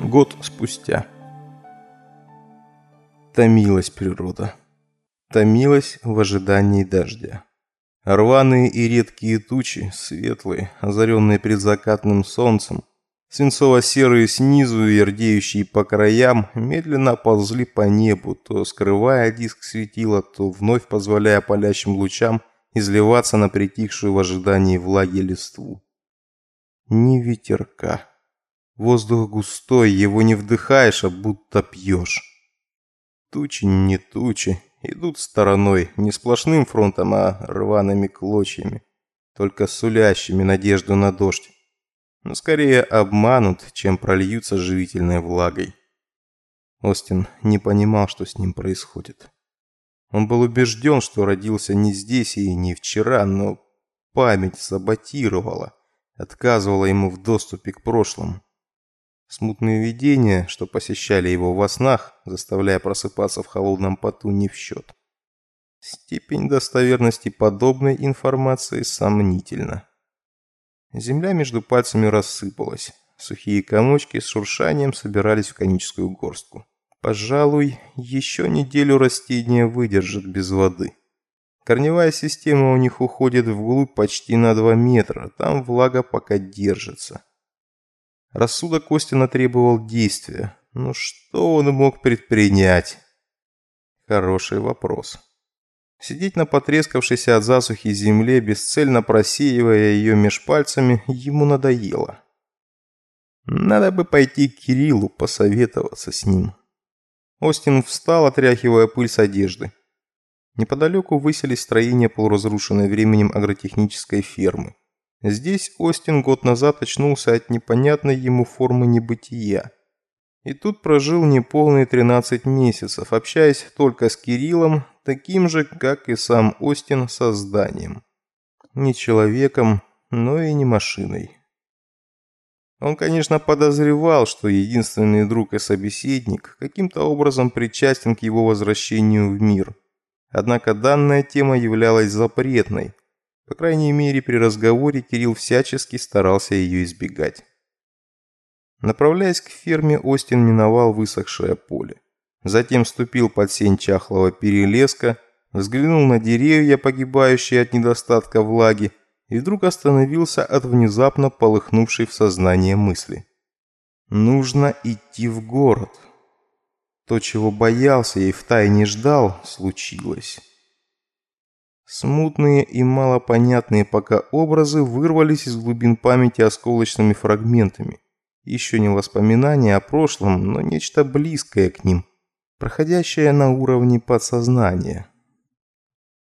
Год спустя. Томилась природа. Томилась в ожидании дождя. Рваные и редкие тучи, светлые, озаренные предзакатным солнцем, свинцово-серые снизу и рдеющие по краям, медленно ползли по небу, то скрывая диск светила, то вновь позволяя палящим лучам изливаться на притихшую в ожидании влаги листву. Ни ветерка. Воздух густой, его не вдыхаешь, а будто пьешь. Тучи не тучи, идут стороной, не сплошным фронтом, а рваными клочьями, только сулящими надежду на дождь. Но скорее обманут, чем прольются живительной влагой. Остин не понимал, что с ним происходит. Он был убежден, что родился не здесь и не вчера, но память саботировала, отказывала ему в доступе к прошлому. Смутные видения, что посещали его во снах, заставляя просыпаться в холодном поту, не в счет. Степень достоверности подобной информации сомнительна. Земля между пальцами рассыпалась. Сухие комочки с шуршанием собирались в коническую горстку. Пожалуй, еще неделю растения выдержат без воды. Корневая система у них уходит вглубь почти на 2 метра, там влага пока держится. Рассудок Костина требовал действия. Но что он мог предпринять? Хороший вопрос. Сидеть на потрескавшейся от засухи земле, бесцельно просеивая ее меж пальцами, ему надоело. Надо бы пойти к Кириллу, посоветоваться с ним. Остин встал, отряхивая пыль с одежды. Неподалеку выселись строения полуразрушенной временем агротехнической фермы. Здесь Остин год назад очнулся от непонятной ему формы небытия. И тут прожил неполные 13 месяцев, общаясь только с Кириллом, таким же, как и сам Остин, созданием. Не человеком, но и не машиной. Он, конечно, подозревал, что единственный друг и собеседник каким-то образом причастен к его возвращению в мир. Однако данная тема являлась запретной – по крайней мере, при разговоре Кирилл всячески старался ее избегать. Направляясь к ферме, Остин миновал высохшее поле. Затем ступил под сень чахлого перелеска, взглянул на деревья, погибающие от недостатка влаги, и вдруг остановился от внезапно полыхнувшей в сознание мысли. Нужно идти в город. То, чего боялся и втайне ждал, случилось. Смутные и малопонятные пока образы вырвались из глубин памяти осколочными фрагментами. Еще не воспоминания о прошлом, но нечто близкое к ним, проходящее на уровне подсознания.